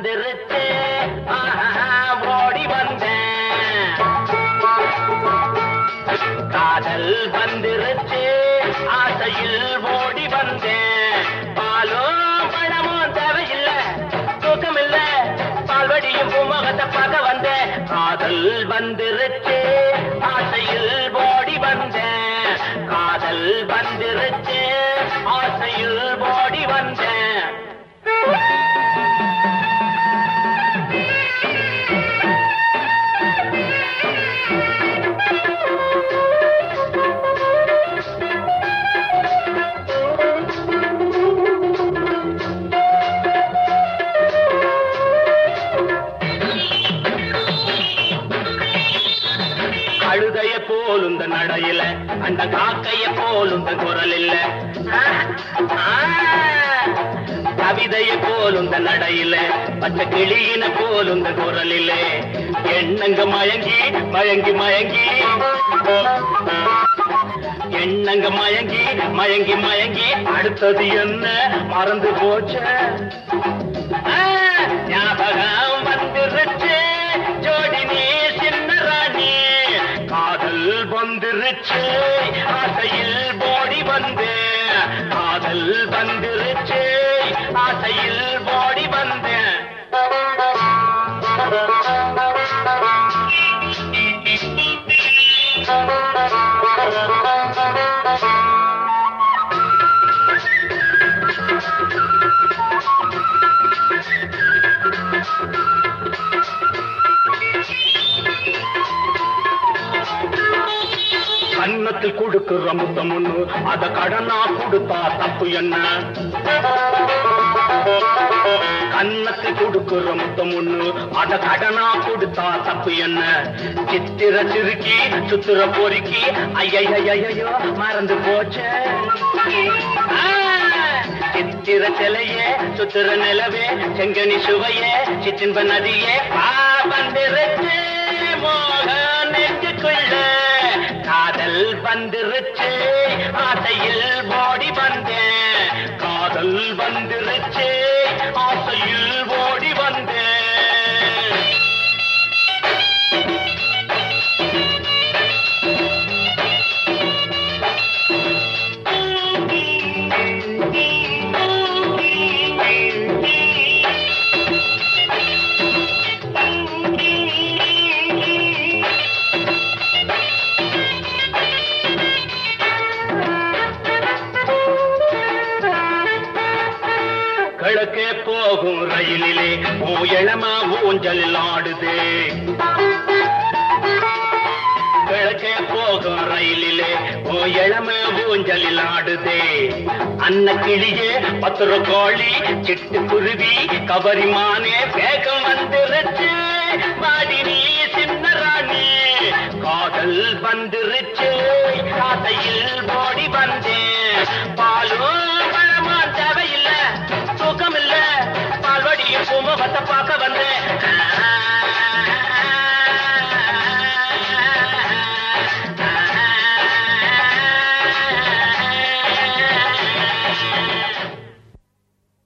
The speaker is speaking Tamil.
வந்துருச்சு. ஓடி வந்தேன். காதல் வந்துருச்சு. ஆசையில் ஓடி வந்தேன். பாலோ பணமோ தேவையில்ல தூக்கம் இல்ல பால்வடியும் பூமகத்தை பார்க்க வந்தேன். காதல் வந்துருச்சு. ஆசையில் ஓடி வந்தேன். காதல் வந்துருச்சு. ஆசையில் கழுதைய போல் இந்த நடையில அந்த காக்கைய போல் இந்த குரல் இல்ல கவிதைய போல் இந்த நடையில பச்சை கிளியின போல் இந்த குரல் இல்ல எண்ணங்க மயங்கி மயங்கி மயங்கி. எண்ணங்க மயங்கி மயங்கி மயங்கி. அடுத்தது என்ன? மறந்து போச்சே. வந்துருச்சு ஆசையில் போடி வந்தேன் காதல் வந்துருச்சு ஆசையில் Thank you. கன்னத்தில் கொடுக்கிற முத்தம் ஒண்ணு அத கடனா கொடுத்தா தப்பு என்ன? கன்னத்தில் கொடுக்கிற முத்தம் ஒண்ணு அத கடனா கொடுத்தா தப்பு என்ன? சித்திர சிறுக்கி சுத்திர பொறுக்கி ஐயையோ மறந்து போச்சே. சித்திர சிலையே சுத்திர நிலவே செங்கனி சுவையே சித்தின்ப நதியே பா மோக நெஞ்சுக்குள்ள வந்துருச்சு. ஆசையில் பாடி வந்தேன். காதல் வந்துருச்சு. ஆசையில் கிழக்கே போகும் ரயிலிலே ஓ இளமா ஊஞ்சலில் ஆடுதே. கிழக்கே போகும் ரயிலிலே ஓ இளம ஊஞ்சலில் ஆடுதே. அன்ன கிளியே பத்திர கோழி சிட்டு குருவி கபரிமானே வேகம் வந்துருச்சு. பாடி நீ பார்க்க வந்தேன்